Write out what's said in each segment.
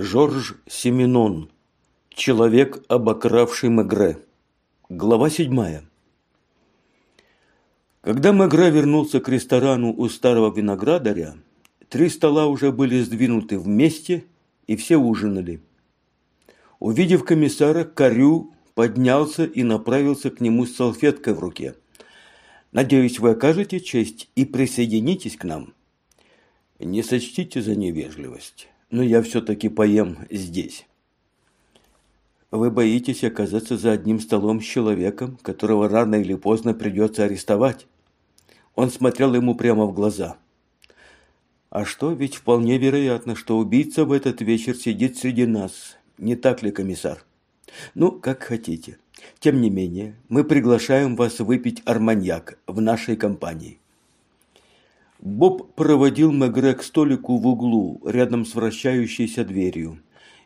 Жорж Семенон. Человек, обокравший Мегре. Глава седьмая. Когда Мегре вернулся к ресторану у старого виноградаря, три стола уже были сдвинуты вместе, и все ужинали. Увидев комиссара, Карю поднялся и направился к нему с салфеткой в руке. «Надеюсь, вы окажете честь и присоединитесь к нам». «Не сочтите за невежливость, но я все-таки поем здесь». Вы боитесь оказаться за одним столом с человеком, которого рано или поздно придется арестовать. Он смотрел ему прямо в глаза. А что, ведь вполне вероятно, что убийца в этот вечер сидит среди нас. Не так ли, комиссар? Ну, как хотите. Тем не менее, мы приглашаем вас выпить арманьяк в нашей компании. Боб проводил Мегре к столику в углу, рядом с вращающейся дверью.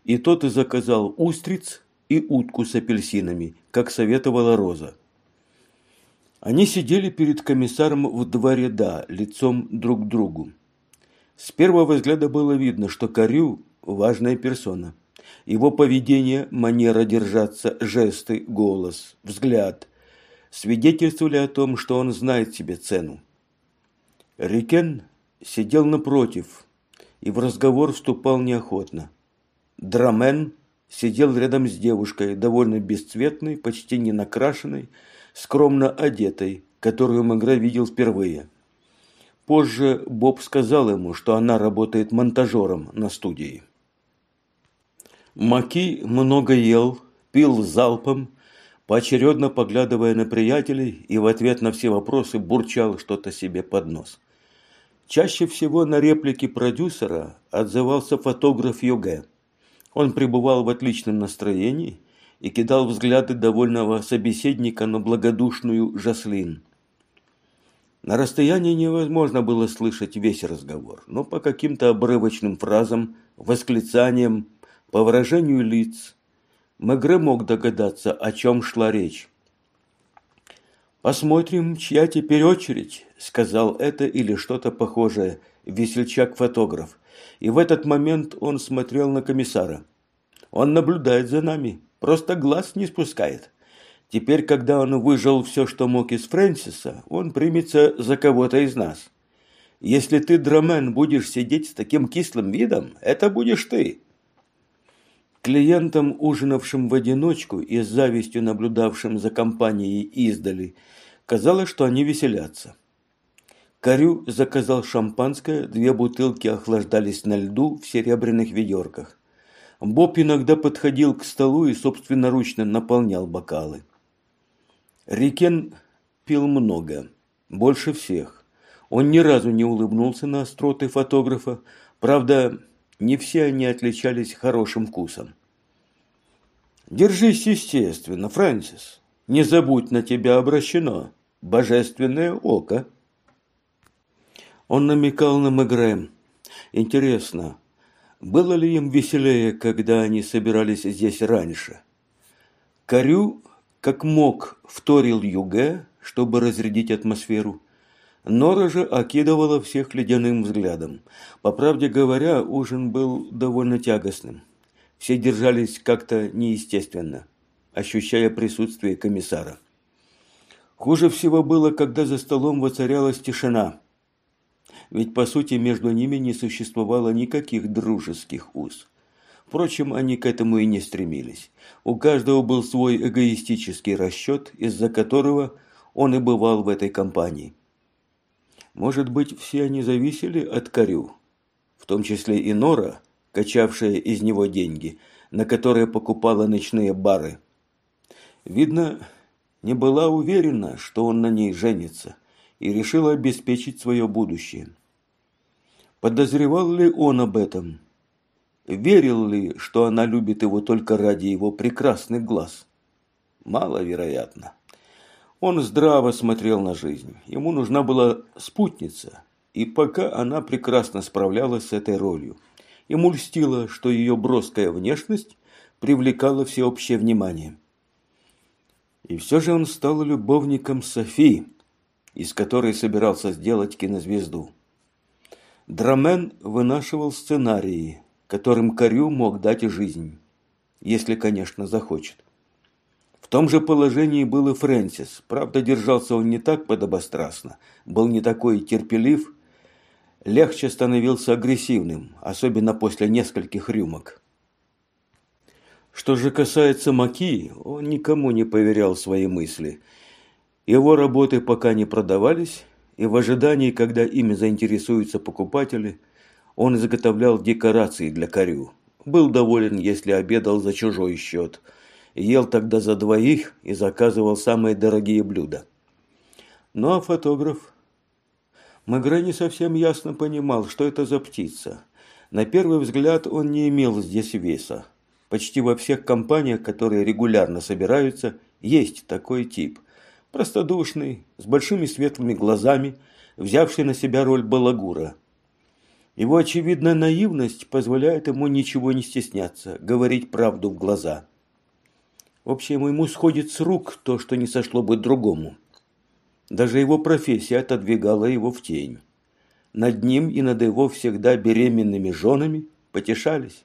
И тот и заказал устриц и утку с апельсинами, как советовала Роза. Они сидели перед комиссаром в два ряда, лицом друг к другу. С первого взгляда было видно, что Карю – важная персона. Его поведение, манера держаться, жесты, голос, взгляд свидетельствовали о том, что он знает себе цену. Рикен сидел напротив и в разговор вступал неохотно. Драмен сидел рядом с девушкой, довольно бесцветной, почти не накрашенной, скромно одетой, которую Мегре видел впервые. Позже Боб сказал ему, что она работает монтажером на студии. Маки много ел, пил залпом, поочередно поглядывая на приятелей и в ответ на все вопросы бурчал что-то себе под нос. Чаще всего на реплики продюсера отзывался фотограф Йоге. Он пребывал в отличном настроении и кидал взгляды довольного собеседника на благодушную Жаслин. На расстоянии невозможно было слышать весь разговор, но по каким-то обрывочным фразам, восклицаниям, по выражению лиц Мегре мог догадаться, о чем шла речь. «Посмотрим, чья теперь очередь», – сказал это или что-то похожее весельчак-фотограф. И в этот момент он смотрел на комиссара. «Он наблюдает за нами, просто глаз не спускает. Теперь, когда он выжил все, что мог из Фрэнсиса, он примется за кого-то из нас. Если ты, Драмен, будешь сидеть с таким кислым видом, это будешь ты. Клиентам, ужинавшим в одиночку и с завистью наблюдавшим за компанией издали, казалось, что они веселятся. Карю заказал шампанское, две бутылки охлаждались на льду в серебряных ведерках. Боб иногда подходил к столу и собственноручно наполнял бокалы. Рикен пил много, больше всех. Он ни разу не улыбнулся на остроты фотографа, правда, не все они отличались хорошим вкусом. Держись естественно, Фрэнсис. Не забудь, на тебя обращено божественное око. Он намекал на Мегре. Интересно, было ли им веселее, когда они собирались здесь раньше? Карю, как мог, вторил Юге, чтобы разрядить атмосферу – Нора же окидывала всех ледяным взглядом. По правде говоря, ужин был довольно тягостным. Все держались как-то неестественно, ощущая присутствие комиссара. Хуже всего было, когда за столом воцарялась тишина. Ведь, по сути, между ними не существовало никаких дружеских уз. Впрочем, они к этому и не стремились. У каждого был свой эгоистический расчет, из-за которого он и бывал в этой компании. Может быть, все они зависели от Карю, в том числе и Нора, качавшая из него деньги, на которые покупала ночные бары. Видно, не была уверена, что он на ней женится, и решила обеспечить свое будущее. Подозревал ли он об этом? Верил ли, что она любит его только ради его прекрасных глаз? Маловероятно. Он здраво смотрел на жизнь. Ему нужна была спутница, и пока она прекрасно справлялась с этой ролью. Ему льстило, что ее броская внешность привлекала всеобщее внимание. И все же он стал любовником Софи, из которой собирался сделать кинозвезду. Драмен вынашивал сценарии, которым Корю мог дать жизнь, если, конечно, захочет. Том же положении был и Фрэнсис. Правда, держался он не так подобострастно, был не такой терпелив, легче становился агрессивным, особенно после нескольких рюмок. Что же касается Маки, он никому не поверял свои мысли. Его работы пока не продавались, и в ожидании, когда ими заинтересуются покупатели, он изготовлял декорации для корю. Был доволен, если обедал за чужой счет. Ел тогда за двоих и заказывал самые дорогие блюда. Ну а фотограф? Мегре не совсем ясно понимал, что это за птица. На первый взгляд он не имел здесь веса. Почти во всех компаниях, которые регулярно собираются, есть такой тип. Простодушный, с большими светлыми глазами, взявший на себя роль балагура. Его очевидная наивность позволяет ему ничего не стесняться, говорить правду в глаза. В общем, ему сходит с рук то, что не сошло бы другому. Даже его профессия отодвигала его в тень. Над ним и над его всегда беременными женами потешались.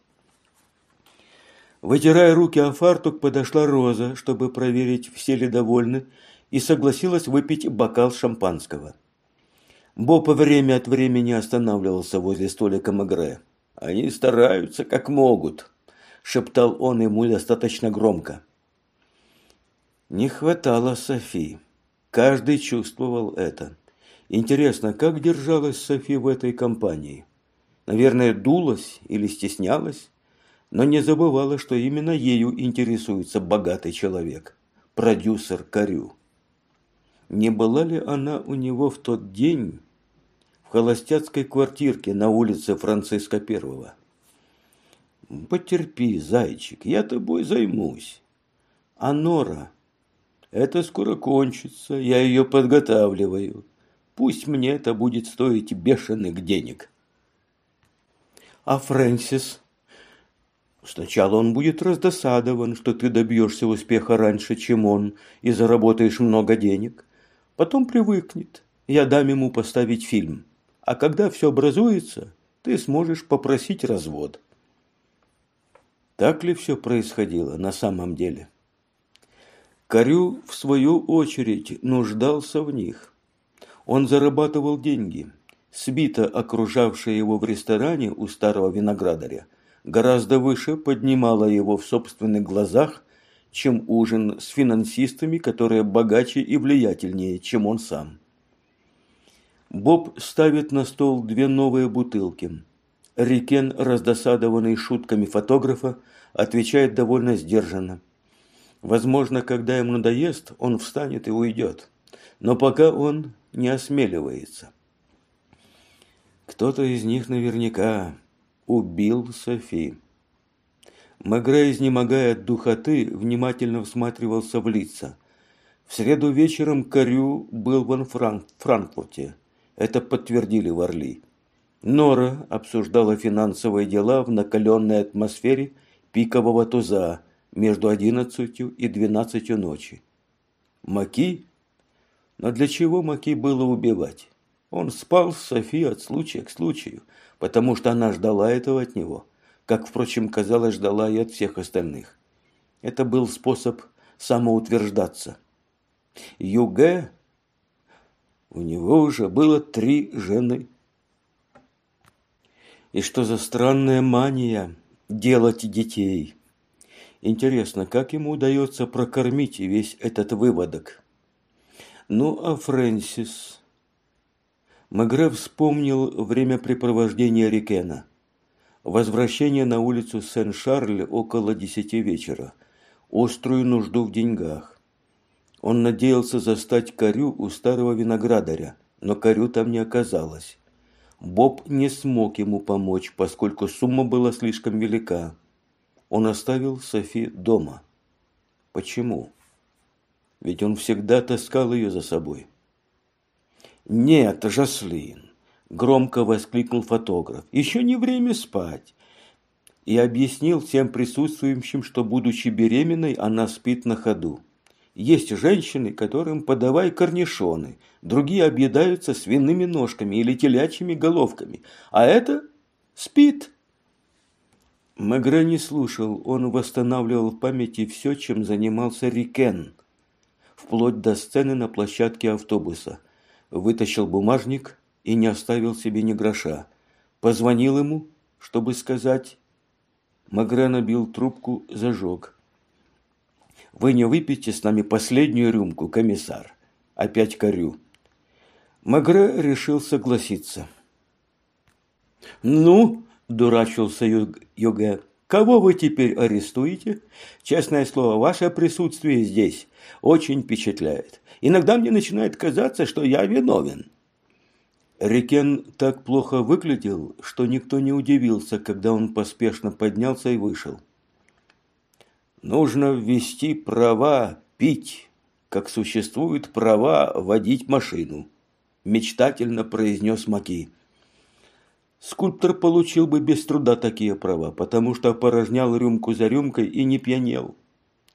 Вытирая руки о фартук, подошла Роза, чтобы проверить, все ли довольны, и согласилась выпить бокал шампанского. Боб время от времени останавливался возле столика Мегре. «Они стараются, как могут», – шептал он ему достаточно громко. Не хватало Софи. Каждый чувствовал это. Интересно, как держалась Софи в этой компании? Наверное, дулась или стеснялась? но не забывала, что именно ею интересуется богатый человек, продюсер Карю. Не была ли она у него в тот день в холостяцкой квартирке на улице Франциска Первого? Потерпи, зайчик, я тобой займусь. А Нора? Это скоро кончится, я ее подготавливаю. Пусть мне это будет стоить бешеных денег. А Фрэнсис? Сначала он будет раздосадован, что ты добьешься успеха раньше, чем он, и заработаешь много денег. Потом привыкнет. Я дам ему поставить фильм. А когда все образуется, ты сможешь попросить развод. Так ли все происходило на самом деле? Корю, в свою очередь, нуждался в них. Он зарабатывал деньги. Свита, окружавшая его в ресторане у старого виноградаря, гораздо выше поднимала его в собственных глазах, чем ужин с финансистами, которые богаче и влиятельнее, чем он сам. Боб ставит на стол две новые бутылки. Рикен, раздосадованный шутками фотографа, отвечает довольно сдержанно. Возможно, когда ему надоест, он встанет и уйдет. Но пока он не осмеливается. Кто-то из них наверняка убил Софи. Мегре, изнемогая от духоты, внимательно всматривался в лица. В среду вечером Корю был в Франк Франкфурте. Это подтвердили в Орли. Нора обсуждала финансовые дела в накаленной атмосфере пикового туза между одиннадцатью и двенадцатью ночи. Маки? Но для чего Маки было убивать? Он спал с Софи от случая к случаю – потому что она ждала этого от него, как, впрочем, казалось, ждала и от всех остальных. Это был способ самоутверждаться. Юге, у него уже было три жены. И что за странная мания делать детей? Интересно, как ему удается прокормить весь этот выводок? Ну, а Фрэнсис... Мегре вспомнил времяпрепровождение Рикена. Возвращение на улицу Сен-Шарль около десяти вечера. Острую нужду в деньгах. Он надеялся застать Корю у старого виноградаря, но Корю там не оказалось. Боб не смог ему помочь, поскольку сумма была слишком велика. Он оставил Софи дома. Почему? Ведь он всегда таскал ее за собой. «Нет, Жаслин!» – громко воскликнул фотограф. «Еще не время спать!» И объяснил всем присутствующим, что, будучи беременной, она спит на ходу. Есть женщины, которым подавай корнишоны, другие объедаются свиными ножками или телячьими головками, а это спит. Мегре не слушал, он восстанавливал в памяти все, чем занимался Рикен, вплоть до сцены на площадке автобуса. Вытащил бумажник и не оставил себе ни гроша. Позвонил ему, чтобы сказать. Магре набил трубку, зажег. «Вы не выпьете с нами последнюю рюмку, комиссар?» Опять корю. Магре решил согласиться. «Ну?» – дурачился Йоге. «Кого вы теперь арестуете? Честное слово, ваше присутствие здесь очень впечатляет. Иногда мне начинает казаться, что я виновен». Рикен так плохо выглядел, что никто не удивился, когда он поспешно поднялся и вышел. «Нужно ввести права пить, как существуют права водить машину», – мечтательно произнес Маки. Скульптор получил бы без труда такие права, потому что опорожнял рюмку за рюмкой и не пьянел.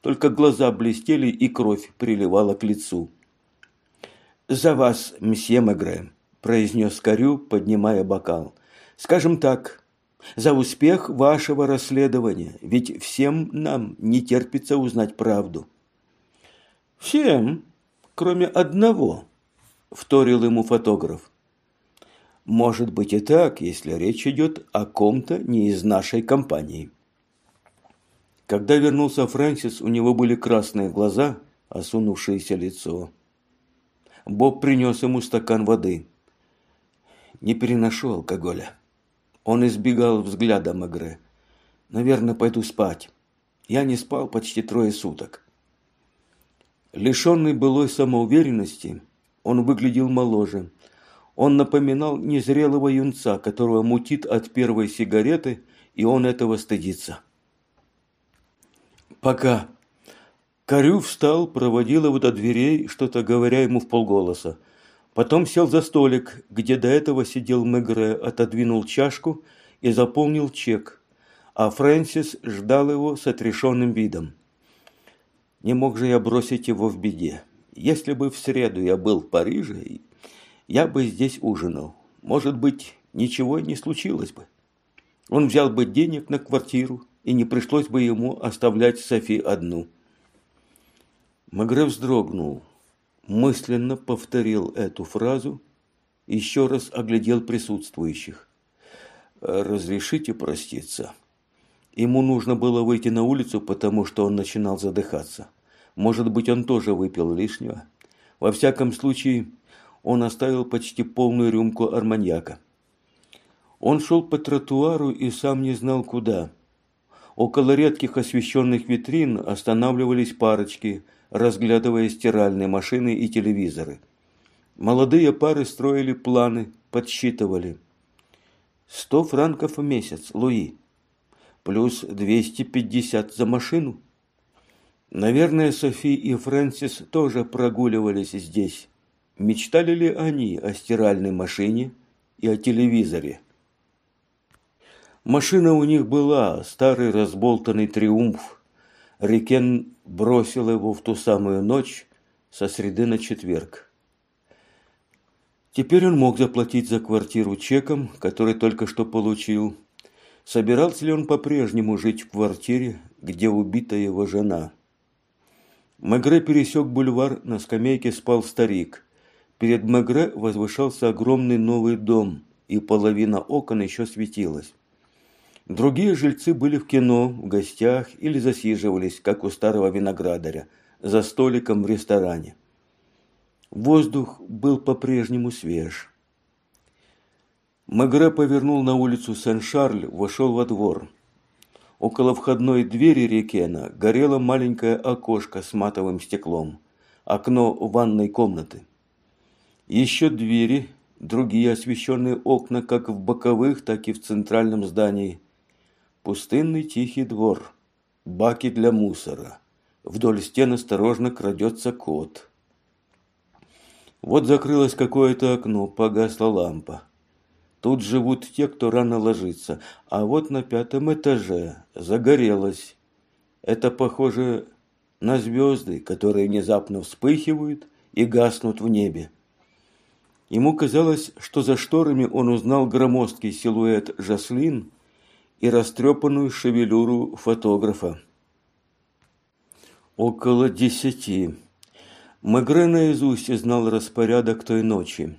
Только глаза блестели и кровь приливала к лицу. «За вас, мсье Мегре», – произнес Корю, поднимая бокал. «Скажем так, за успех вашего расследования, ведь всем нам не терпится узнать правду». «Всем, кроме одного», – вторил ему фотограф. Может быть и так, если речь идет о ком-то не из нашей компании. Когда вернулся Фрэнсис, у него были красные глаза, осунувшееся лицо. Боб принес ему стакан воды. Не переношу алкоголя. Он избегал взгляда Магре. Наверное, пойду спать. Я не спал почти трое суток. Лишенный былой самоуверенности, он выглядел моложе – он напоминал незрелого юнца, которого мутит от первой сигареты, и он этого стыдится. «Пока». Корю встал, проводил его до дверей, что-то говоря ему в полголоса. Потом сел за столик, где до этого сидел Мегре, отодвинул чашку и заполнил чек, а Фрэнсис ждал его с отрешенным видом. Не мог же я бросить его в беде. Если бы в среду я был в Париже, я бы здесь ужинал. Может быть, ничего не случилось бы. Он взял бы денег на квартиру, и не пришлось бы ему оставлять Софи одну. Магре вздрогнул, мысленно повторил эту фразу, еще раз оглядел присутствующих. «Разрешите проститься?» Ему нужно было выйти на улицу, потому что он начинал задыхаться. Может быть, он тоже выпил лишнего. Во всяком случае, он оставил почти полную рюмку арманьяка. Он шел по тротуару и сам не знал куда. Около редких освещенных витрин останавливались парочки, разглядывая стиральные машины и телевизоры. Молодые пары строили планы, подсчитывали. Сто франков в месяц, Луи. Плюс двести пятьдесят за машину. Наверное, Софи и Фрэнсис тоже прогуливались здесь. Мечтали ли они о стиральной машине и о телевизоре? Машина у них была, старый разболтанный триумф. Рикен бросил его в ту самую ночь со среды на четверг. Теперь он мог заплатить за квартиру чеком, который только что получил. Собирался ли он по-прежнему жить в квартире, где убита его жена? Мегре пересек бульвар, на скамейке спал старик. Перед Мегре возвышался огромный новый дом, и половина окон еще светилась. Другие жильцы были в кино, в гостях или засиживались, как у старого виноградаря, за столиком в ресторане. Воздух был по-прежнему свеж. Мегре повернул на улицу Сен-Шарль, вошел во двор. Около входной двери Рекена горело маленькое окошко с матовым стеклом, окно ванной комнаты. Еще двери, другие освещенные окна как в боковых, так и в центральном здании. Пустынный тихий двор, баки для мусора. Вдоль стен осторожно крадется кот. Вот закрылось какое-то окно, погасла лампа. Тут живут те, кто рано ложится. А вот на пятом этаже загорелось. Это похоже на звезды, которые внезапно вспыхивают и гаснут в небе. Ему казалось, что за шторами он узнал громоздкий силуэт Жаслин и растрепанную шевелюру фотографа. Около десяти. Мегре наизусть знал распорядок той ночи.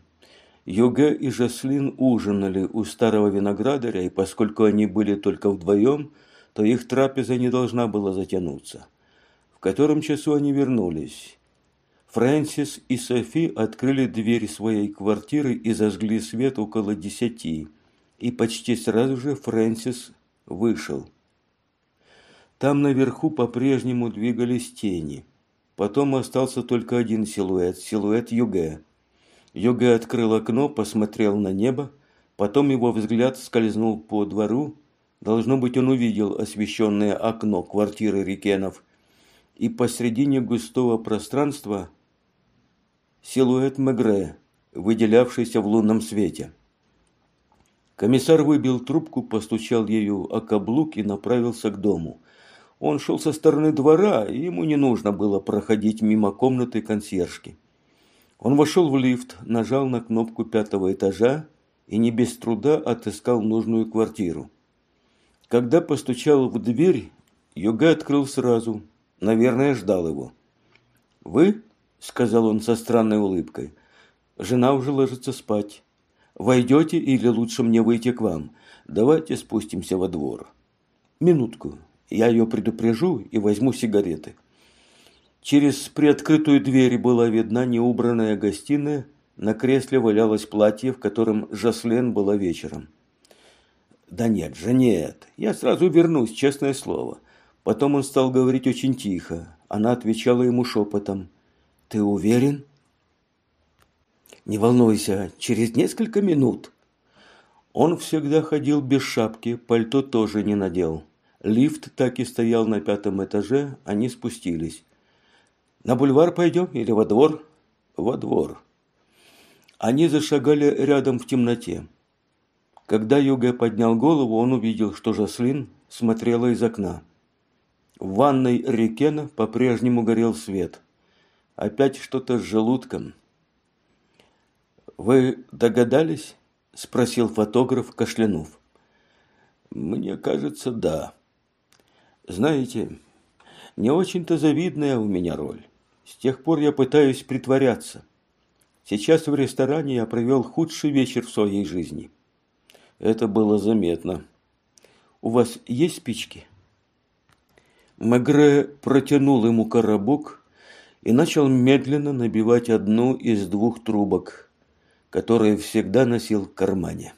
Юге и Жаслин ужинали у старого виноградаря, и поскольку они были только вдвоем, то их трапеза не должна была затянуться. В котором часу они вернулись? Фрэнсис и Софи открыли дверь своей квартиры и зажгли свет около десяти, и почти сразу же Фрэнсис вышел. Там наверху по-прежнему двигались тени. Потом остался только один силуэт, силуэт Юге. Юге открыл окно, посмотрел на небо, потом его взгляд скользнул по двору. Должно быть, он увидел освещенное окно квартиры Рикенов. И посредине густого пространства силуэт Мегре, выделявшийся в лунном свете. Комиссар выбил трубку, постучал ею о каблук и направился к дому – он шел со стороны двора, и ему не нужно было проходить мимо комнаты консьержки. Он вошел в лифт, нажал на кнопку пятого этажа и не без труда отыскал нужную квартиру. Когда постучал в дверь, Юга открыл сразу. Наверное, ждал его. «Вы?» – сказал он со странной улыбкой. «Жена уже ложится спать. Войдете или лучше мне выйти к вам? Давайте спустимся во двор». «Минутку. Я ее предупрежу и возьму сигареты. Через приоткрытую дверь была видна неубранная гостиная, на кресле валялось платье, в котором Жаслен была вечером. «Да нет же, нет, я сразу вернусь, честное слово». Потом он стал говорить очень тихо. Она отвечала ему шепотом. «Ты уверен?» «Не волнуйся, через несколько минут». Он всегда ходил без шапки, пальто тоже не надел. Лифт так и стоял на пятом этаже, они спустились. «На бульвар пойдем или во двор?» «Во двор». Они зашагали рядом в темноте. Когда Юга поднял голову, он увидел, что Жаслин смотрела из окна. В ванной Рикена по-прежнему горел свет. Опять что-то с желудком. «Вы догадались?» – спросил фотограф, кашлянув. «Мне кажется, да». Знаете, не очень-то завидная у меня роль. С тех пор я пытаюсь притворяться. Сейчас в ресторане я провел худший вечер в своей жизни. Это было заметно. У вас есть спички? Мегре протянул ему коробок и начал медленно набивать одну из двух трубок, которые всегда носил в кармане.